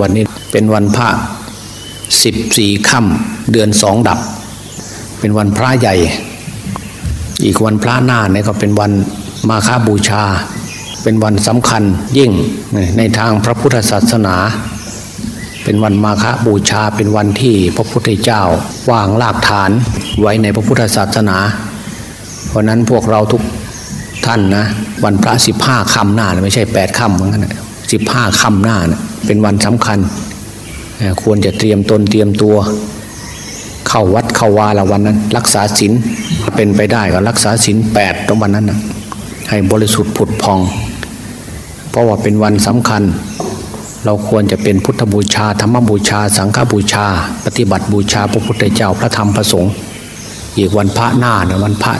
วันนี้เป็นวันพระสิบสี่ค่ำเดือนสองดับ เป็นวันพระใหญ่ อีกวันพระหน้าเนี่ยก็เป็นวันมาฆบูชา เป็นวันสำคัญยิ่งในทางพระพุทธศาสนา เป็นวันมาฆบูชาเป็นวันที่พระพุทธเจ้าวางรากฐานไว้ในพระพุทธศาสนา เพราะนั้นพวกเราทุกท่านนะวันพระสิบห้าคำหน้าไม่ใช่แปดคำเหมือนกันสิบห้าคำหน้านะ เป็นวันสำคัญ ควรจะเตรียมตนเตรียมตัว เข้าวัดเข้าวาละวันนั้น รักษาศีลเป็นไปได้ก็รักษาศีลแปดตรงวันนั้นนะให้บริสุทธิ์ผุดพอง เพราะว่าเป็นวันสำคัญ เราควรจะเป็นพุทธบูชาธรรมบูชา สังฆบูชา ปฏิบัติบูชาพระพุทธเจ้าพระธรรมพระสงฆ์อีกวันพระหน้านะวันพระ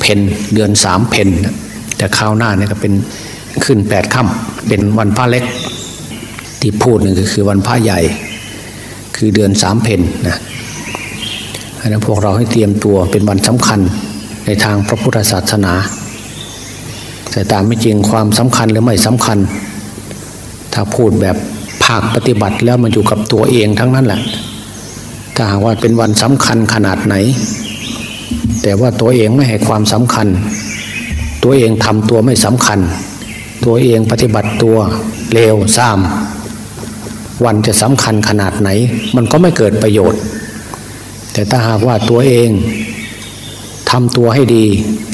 เพนเดือนสามเพนแต่ข้าวหน้าเนี่ยก็เป็นขึ้นแปดค่ำเป็นวันพระเล็ก ที่พูดหนึ่งก็คือวันพระใหญ่ คือเดือนสามเพนนะอันนั้นพวกเราให้เตรียมตัวเป็นวันสำคัญในทางพระพุทธศาสนา แต่ตามไม่จริงความสำคัญหรือไม่สำคัญ ถ้าพูดแบบภาคปฏิบัติแล้วมันอยู่กับตัวเองทั้งนั้นแหละถ้าหากว่าเป็นวันสำคัญขนาดไหน แต่ว่าตัวเองไม่ให้ความสำคัญ ตัวเองทำตัวไม่สำคัญ ตัวเองปฏิบัติตัวเลวซ้ำ วันจะสำคัญขนาดไหน มันก็ไม่เกิดประโยชน์ แต่ถ้าหากว่าตัวเองทำตัวให้ดี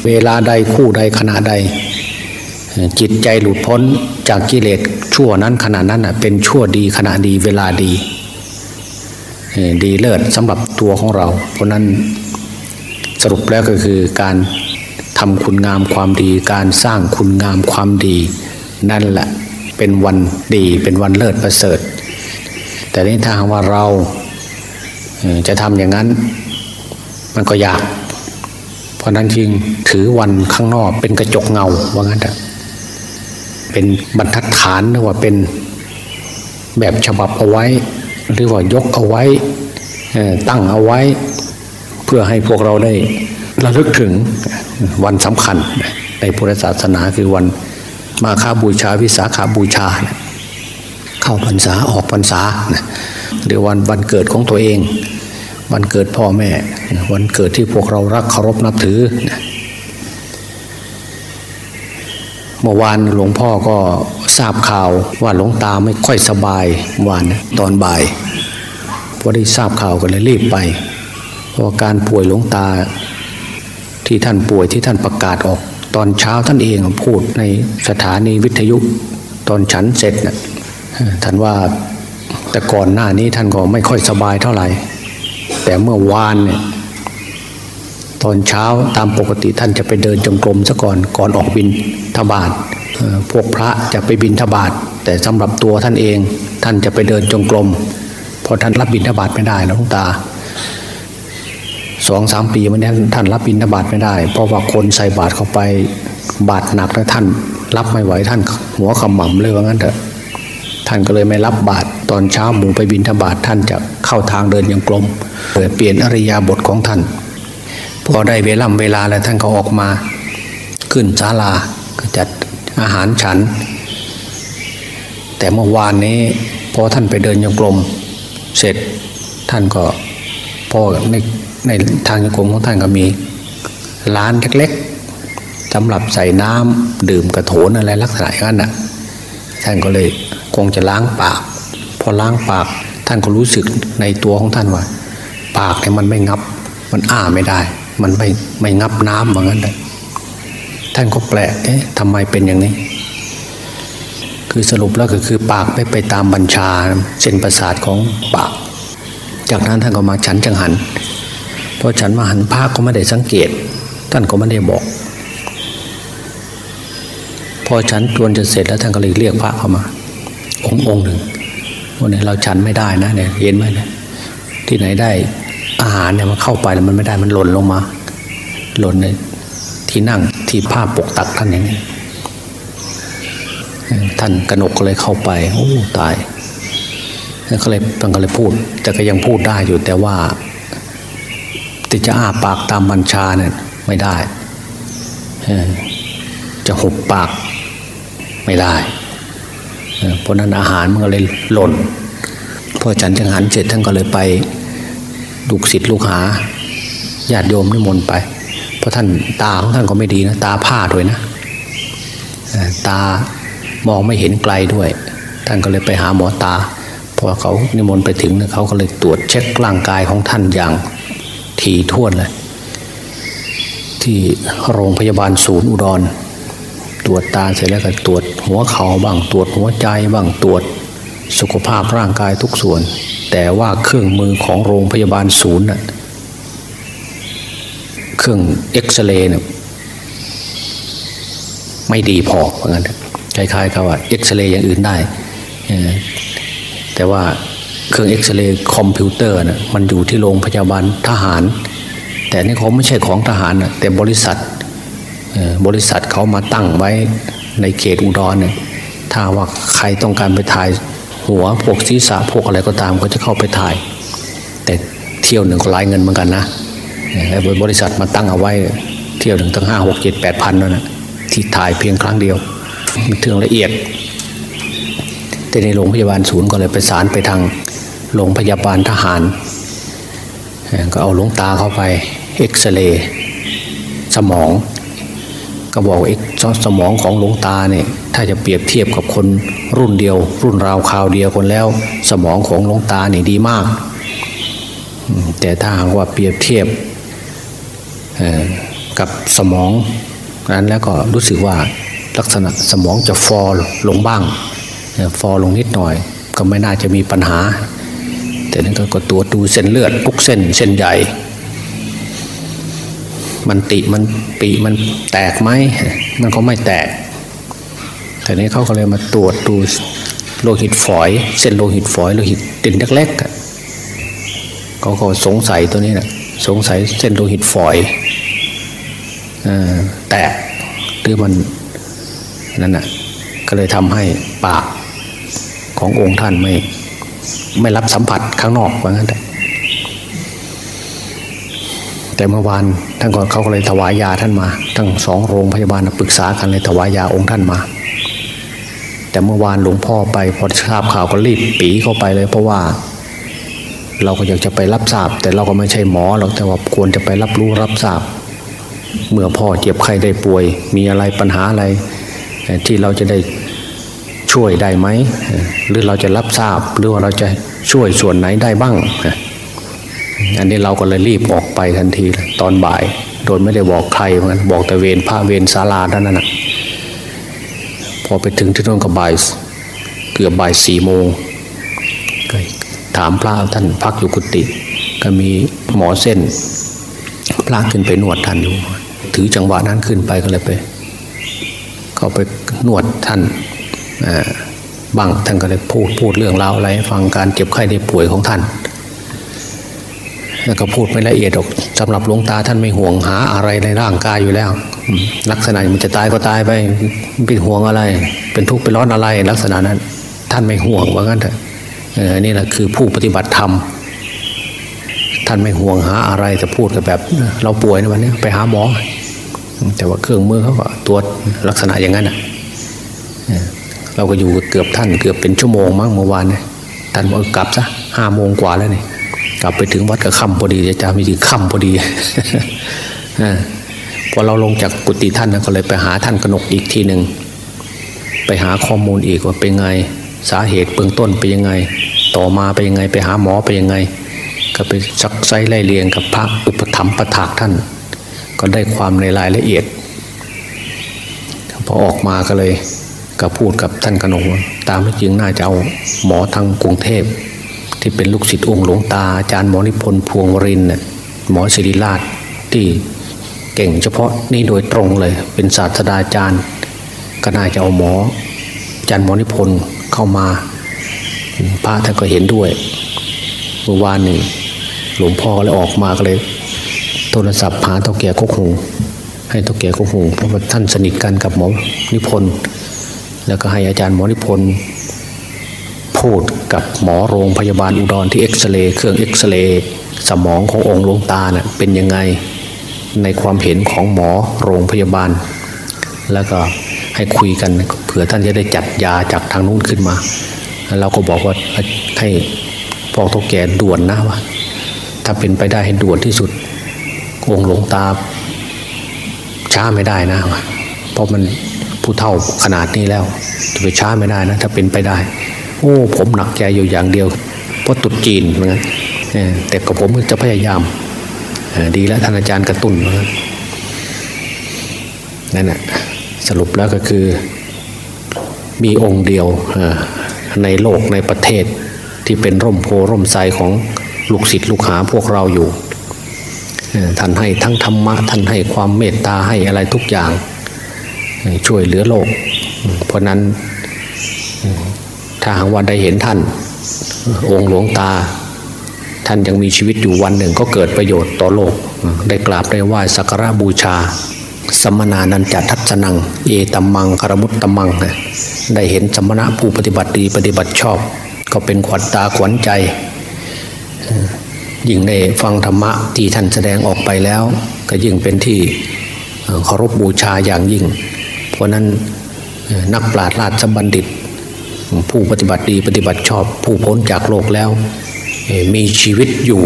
เวลาใดคู่ใดขณะใด จิตใจหลุดพ้นจากกิเลสชั่วนั้นขณะนั้นเป็นชั่วดีขณะดีเวลาดี ดีเลิศสำหรับตัวของเรา เพราะนั้นสรุปแล้วก็คือการทำคุณงามความดี การสร้างคุณงามความดี นั่นแหละเป็นวันดีเป็นวันเลิศประเสริฐ แต่นี้ถ้าว่าเราจะทำอย่างนั้น มันก็ยาก เพราะนั้นจึงถือวันข้างนอกเป็นกระจกเงาว่างั้นเถอะเป็นบรรทัดฐานหรือว่าเป็นแบบฉบับเอาไว้ หรือว่ายกเอาไว้ตั้งเอาไว้ เพื่อให้พวกเราได้ระลึกถึงวันสำคัญ ในพุทธศาสนาคือวันมาฆบูชาวิสาขาบูชา เข้าพรรษาออกพรรษา หรือวันวันเกิดของตัวเอง วันเกิดพ่อแม่ วันเกิดที่พวกเรารักเคารพนับถือ เมื่อวานหลวงพ่อก็ทราบข่าวว่าหลวงตาไม่ค่อยสบายวานตอนบ่ายพอได้ทราบข่าวก็เลยรีบไป เพราะการป่วยหลวงตา ที่ท่านป่วยที่ท่านประกาศออก ตอนเช้าท่านเองพูดในสถานีวิทยุตอนฉันเสร็จนะท่านว่า แต่ก่อนหน้านี้ท่านก็ไม่ค่อยสบายเท่าไหร่ แต่เมื่อวานเนี่ยตอนเช้าตามปกติท่านจะไปเดินจงกรมซะก่อนก่อนออกบินทบาทพวกพระจะไปบินทบาทแต่สำหรับตัวท่านเองท่านจะไปเดินจงกรมเพราะท่านรับบินทบาทไม่ได้นะลุงตาสองสามปีมันนี้ท่านรับบินทบาทไม่ได้ เพราะว่าคนใส่บาทเข้าไปบาทหนักแล้วท่าน รับไม่ไหวท่าน หัวขมำเลยว่างั้นเถอะ ท่านก็เลยไม่รับบาทตอนเช้าหมูไปบินทบาทท่านจะเข้าทางเดินย่างกลมเปลี่ยนอริยาบทของท่าน พอได้เวลาเวลาแล้วท่านก็ออกมา ขึ้นศาลาก็จัดอาหารฉัน แต่เมื่อวานนี้พอท่านไปเดินยังกลม เสร็จท่านก็พอในในทางยังกลมของท่านก็มีร้านเล็กๆสำหรับใส่น้ำดื่มกระโถนอะไรลักษณะนั้นน่ะท่านก็เลย คงจะล้างปาก พอล้างปากท่านก็รู้สึกในตัวของท่านว่า ปากเนี่ยมันไม่งับ มันอ้าไม่ได้ มันไม่ไม่งับน้ำเหมือนกันเลยท่านก็แปลกเอ๊ะทำไมเป็นอย่างนี้ คือสรุปแล้วก็คือปากไม่ไปตามบัญชาเส้นประสาทของปาก จากนั้นท่านก็มาฉันจังหันพอฉันมาหันภาคก็ไม่ได้สังเกต ท่านก็ไม่ได้บอก พอฉันจวนจะเสร็จแล้วท่านก็เลยเรียกพระเข้ามา ององค์หนึ่งวันนี้เราฉันไม่ได้นะเนี่ยเห็นไหมเนี่ยที่ไหนได้อาหารเนี่ยมันเข้าไปแล้วมันไม่ได้มันหล่นลงมา หล่นในที่นั่งที่ผ้าปกตักท่านอย่างนี้ท่านกนกก็เลยเข้าไป โอ้ตายก็เลยมันก็เลยพูด แต่ก็ยังพูดได้อยู่แต่ว่าที่จะอ้าปากตามบัญชาเนี่ยไม่ได้จะหุบปากไม่ได้ เพราะนั้นอาหารมันก็เลยหล่นพอฉันจังหันเสร็จท่านก็เลยไปลูกศิษย์ลูกหาญาติโยมนิมนต์ไป เพราะท่านตาของท่านก็ไม่ดีนะ ตาผ้าด้วยนะตามองไม่เห็นไกลด้วย ท่านก็เลยไปหาหมอตาพอเขานิมนต์ไปถึงเขาก็เลยตรวจเช็คร่างกายของท่านอย่างถี่ถ้วนเลยที่โรงพยาบาลศูนย์อุดร ตรวจตาเสร็จแล้วก็ตรวจหัวเข่าบ้างตรวจหัวใจบ้างตรวจสุขภาพร่างกายทุกส่วน แต่ว่าเครื่องมือของโรงพยาบาลศูนย์น่ะเครื่องเอ็กซเรย์เนี่ยไม่ดีพอเหมือนกันคล้ายๆกับว่าเอ็กซเรย์อย่างอื่นได้ แต่ว่าเครื่องเอ็กซเรย์คอมพิวเตอร์น่ะมันอยู่ที่โรงพยาบาลทหาร แต่นี่เขาไม่ใช่ของทหารนะแต่บริษัท บริษัทเขามาตั้งไว้ในเขตอุดรเนี่ยถ้าว่าใครต้องการไปถ่ายหัวพวกศีรษะพวกอะไรก็ตามก็จะเข้าไปถ่าย แต่เที่ยวหนึ่งก็รายเงินเหมือนกันนะบริษัทมาตั้งเอาไว้เที่ยวหนึ่งตั้งห้าหกเจ็ดแปดพันนั่นนะที่ถ่ายเพียงครั้งเดียวมีเรื่องละเอียด แต่ในโรงพยาบาลศูนย์ก็เลยไปสารไปทางโรงพยาบาลทหาร ก็เอาหลวงตาเข้าไปเอ็กซเรย์สมอง ก็บอกเอ็กสมองของหลวงตาเนี่ยถ้าจะเปรียบเทียบกับคนรุ่นเดียว รุ่นราวคราวเดียวคนแล้ว สมองของหลวงตาเนี่ยดีมาก แต่ถ้าหากว่าเปรียบเทียบกับสมองนั้นแล้วก็รู้สึกว่าลักษณะสมองจะฟอลลงบ้าง ฟอลงนิดหน่อย ก็ไม่น่าจะมีปัญหา แต่นั้นก็ตัวดูเส้นเลือดทุกเส้นเส้นใหญ่ มันติมันปีมันแตกไหมมันก็ไม่แตกแต่นี้เขาก็เลยมาตรวจดูโลหิตฝอย เส้นโลหิตฝอยโลหิตติ่นเล็กๆเขาก็สงสัยตัวนี้นะสงสัยเส้นโลหิตฝอยแตกหรือมันนั่นน่ะก็เลยทำให้ปากขององค์ท่านไม่ ไม่รับสัมผัสข้างนอกว่างั้นแต่ แต่เมื่อวานท่านก็เขาก็เลยถวายยาท่านมา ทั้งสองโรงพยาบาลปรึกษากันเลยถวายยาองค์ท่านมา แต่เมื่อวานหลวงพ่อไปพอทราบข่าวก็รีบปีเข้าไปเลย เพราะว่า เราก็อยากจะไปรับทราบ แต่เราก็ไม่ใช่หมอหรอกแต่ว่าควรจะไปรับรู้รับทราบ เมื่อพ่อเจ็บไข้ได้ป่วย มีอะไรปัญหาอะไร ที่เราจะได้ช่วยได้ไหมหรือเราจะรับทราบหรือว่าเราจะช่วยส่วนไหนได้บ้าง อันนี้เราก็เลยรีบออกไปทันทีตอนบ่าย โดยไม่ได้บอกใครเหมือนบอกแต่เวรพระเวรศาลาท่านนั้นนะพอไปถึงที่นั่นก็บ่ายเกือบบ่ายสี่โมงถามพระท่านพักอยู่กุฏิก็มีหมอเส้นพระขึ้นไปนวดท่านอยู่ ถือจังหวะนั้นขึ้นไปก็เลยไป เขาไปนวดท่านบ้างท่านก็เลยพูดพูดเรื่องราวอะไร ฟังการเจ็บไข้ได้ป่วยของท่าน ก็พูดไม่ละเอียดหรอกสำหรับหลวงตาท่านไม่ห่วงหาอะไรในร่างกายอยู่แล้ว ลักษณะมันจะตายก็ตายไปเป็นห่วงอะไร เป็นทุกข์เป็นร้อนอะไร ลักษณะนั้น ท่านไม่ห่วงว่างั้นเถอะนี่แหละคือผู้ปฏิบัติธรรมท่านไม่ห่วงหาอะไรจะพูดกับแบบ เราป่วยในวันนี้ไปหาหมอ แต่ว่าเครื่องมือเขาก็ตรวจลักษณะอย่างนั้นอะเราก็อยู่เกือบท่านเกือบเป็นชั่วโมงมั้งเมื่อวานเนี่ยท่านบอกกลับซะห้าโมงกว่าแล้วนี่ กลับไปถึงวัดก็ค่ำพอดีจะจามีถึงค่ำพอดีพอเราลงจากกุฏิท่านนะก็เลยไปหาท่านกนกอีกทีหนึ่งไปหาข้อมูลอีกว่าเป็นไง สาเหตุเบื้องต้นเป็นยังไง ต่อมาเป็นยังไงไปหาหมอไปยังไง ก็ไปซักไซไล่เลียงกับพระอุปถัมภ์ประถากท่าน ก็ได้ความในรายละเอียดพอออกมาก็เลยก็พูดกับท่านกนกตามที่จริงน่าจะเอาหมอทางกรุงเทพ ที่เป็นลูกศิษย์องค์หลวงตาอาจารย์หมอนิพนธ์พวงวรินเนี่ยหมอศิริราชที่เก่งเฉพาะนี่โดยตรงเลย เป็นศาสตราจารย์ ก็น่าจะเอาหมออาจารย์หมอนิพนธ์เข้ามาพระท่านก็เห็นด้วยเมื่อวานหนึ่งหลวงพ่อเลยออกมาก็เลย โทรศัพท์หาเท่าแก่ก็คงให้เท่าแก่ก็คงเพราะว่าท่านสนิทกันกับหมอนิพนธ์แล้วก็ให้อาจารย์หมอนิพนธ์ พูดกับหมอโรงพยาบาลอุดรที่เอ็กซเรย์เครื่องเอ็กซเรย์สมองขององค์หลวงตาเนะ่ยเป็นยังไงในความเห็นของหมอโรงพยาบาล แล้วก็ให้คุยกันเผื่อท่านจะได้จัดยาจากทางนู้นขึ้นมาเราก็บอกว่าให้พ่อทกแก่ด่วนนะว่าถ้าเป็นไปได้ให้ด่วนที่สุดองค์หลวงตา ช้าไม่ได้นะเพราะมันผู้เท่าขนาดนี้แล้วจะไปช้าไม่ได้นะ ถ้าเป็นไปได้ โอ้ผมหนักใจอยู่อย่างเดียวเพราะตุดจีนเหมือนกันแต่กับผมจะพยายามดีแล้วท่านอาจารย์กระตุ้นเหมือนกันนั่นแหะสรุปแล้วก็คือมีองค์เดียวในโลกในประเทศที่เป็นร่มโพร่มไทรของลูกศิษย์ลูกหาพวกเราอยู่ท่านให้ทั้งธรรมะท่านให้ความเมตตาให้อะไรทุกอย่าง ช่วยเหลือโลก เพราะนั้น ถ้าหากว่าได้เห็นท่าน องค์หลวงตา ท่านยังมีชีวิตอยู่วันหนึ่งก็เกิดประโยชน์ต่อโลก ได้กราบได้ไหว้สักการะบูชา สมนานันจัทัศนัง เอตัมมังคารมุตตมัง ได้เห็นสมณะผู้ปฏิบัติดีปฏิบัติชอบ ก็เป็นขวัญตาขวัญใจยิ่งได้ฟังธรรมะที่ท่านแสดงออกไปแล้ว ก็ยิ่งเป็นที่เคารพบูชาอย่างยิ่ง เพราะนั้นนักปราชญ์ราชบัณฑิต ผู้ปฏิบัติดีปฏิบัติชอบผู้พ้นจากโลกแล้ว มีชีวิตอยู่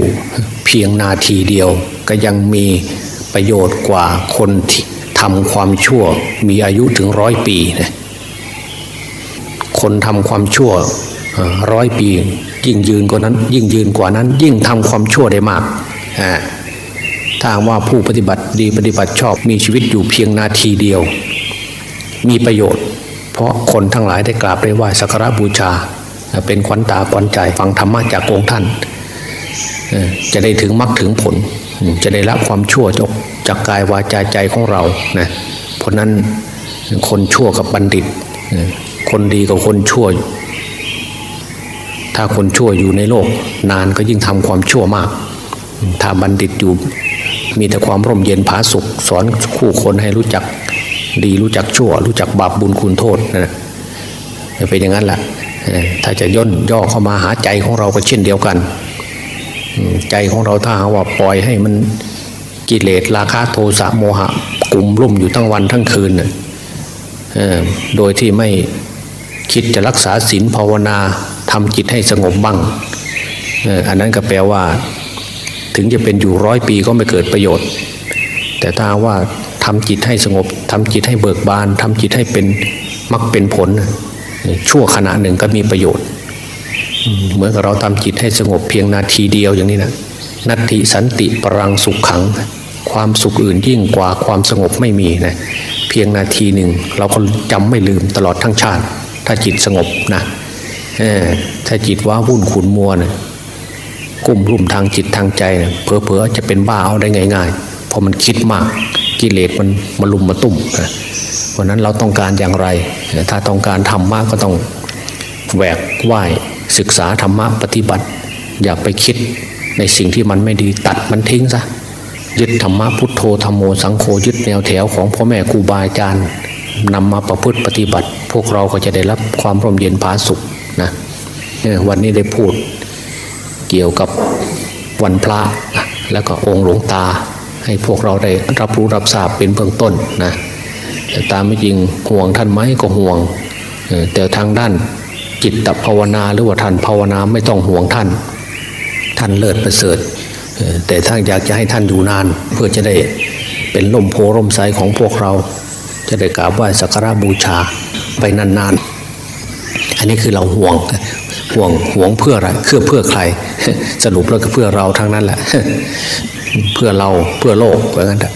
เพียงนาทีเดียว ก็ยังมีประโยชน์กว่าคนที่ทำความชั่วมีอายุถึงร้อยปีนะคนทำความชั่วร้อยปี ยิ่งยืนกว่านั้น ยิ่งยืนกว่านั้น ยิ่งทำความชั่วได้มากถ้าว่าผู้ปฏิบัติดีปฏิบัติชอบมีชีวิตอยู่เพียงนาทีเดียว มีประโยชน์ เพราะคนทั้งหลายได้กราบได้ไหว้สักการะบูชา เป็นขวัญตาขวัญใจฟังธรรมะจากองค์ท่าน จะได้ถึงมรรคถึงผล จะได้ละความชั่วจกจากกายวาจาใจของเรานะเพราะนั้นคนชั่วกับบัณฑิต คนดีกับคนชั่ว ถ้าคนชั่วอยู่ในโลก นานก็ยิ่งทำความชั่วมาก ถ้าบัณฑิตอยู่มีแต่ความร่มเย็นผาสุขสอนคู่คนให้รู้จัก ดีรู้จักชั่ว รู้จักบาปบุญคุณโทษนะเป็นอย่างนั้นแหละถ้าจะย่นย่อเข้ามาหาใจของเราก็เช่นเดียวกัน ใจของเราถ้าหาว่าปล่อยให้มันกิเลสราคะโทสะโมหะกลุ่มรุ่มอยู่ทั้งวันทั้งคืนโดยที่ไม่คิดจะรักษาศีลภาวนาทำจิตให้สงบบ้างอันนั้นก็แปลว่า ถึงจะเป็นอยู่ร้อยปีก็ไม่เกิดประโยชน์ แต่ถ้าว่า ทำจิตให้สงบทำจิตให้เบิกบานทำจิตให้เป็นมักเป็นผล ชั่วขณะหนึ่งก็มีประโยชน์ เหมือนกับเราทำจิตให้สงบเพียงนาทีเดียวอย่างนี้นะนัตติสันติปรังสุขขัง ความสุขอื่นยิ่งกว่าความสงบไม่มีนะเพียงนาทีหนึ่งเราก็จำไม่ลืมตลอดทั้งชาติ ถ้าจิตสงบนะถ้าจิตว้าวุ่นขุนมัวเนี่ยกุ้มรุ่มทางจิตทางใจเนี่ยเพอเพอจะเป็นบ้าเอาได้ง่ายๆเพราะมันคิดมาก กิเลสมันมาลุมมาตุ่มเพราะนั้นเราต้องการอย่างไร ถ้าต้องการทำมากก็ต้องแหวกไหวศึกษาธรรมะปฏิบัติ อย่าไปคิดในสิ่งที่มันไม่ดีตัดมันทิ้งซะยึดธรรมะพุทโธธรรมโมสังโฆยึดแนวแถวของพ่อแม่ครูบาอาจารย์นำมาประพฤติปฏิบัติ พวกเราก็จะได้รับความร่มเย็นผาสุขนะวันนี้ได้พูดเกี่ยวกับวันพระแล้วก็องค์หลวงตา ให้พวกเราได้รับรู้รับทราบเป็นเบื้องต้นนะแต่ตามไม่จริงห่วงท่านไหมก็ห่วง แต่ทางด้านจิตภาวนาหรือว่าท่านภาวนาไม่ต้องห่วงท่าน ท่านเลิศประเสริฐแต่ถ้าอยากจะให้ท่านอยู่นาน เพื่อจะได้เป็นล่มโพล่มไทรของพวกเรา จะได้กราบไหว้สักการะบูชาไปนานๆ อันนี้คือเราห่วงห่วงห่วงเพื่ออะไรเพื่อเพื่อใคร สรุปแล้วก็เพื่อเราทั้งนั้นแหละ เพื่อเราเพื่อโลกเหมือนกัน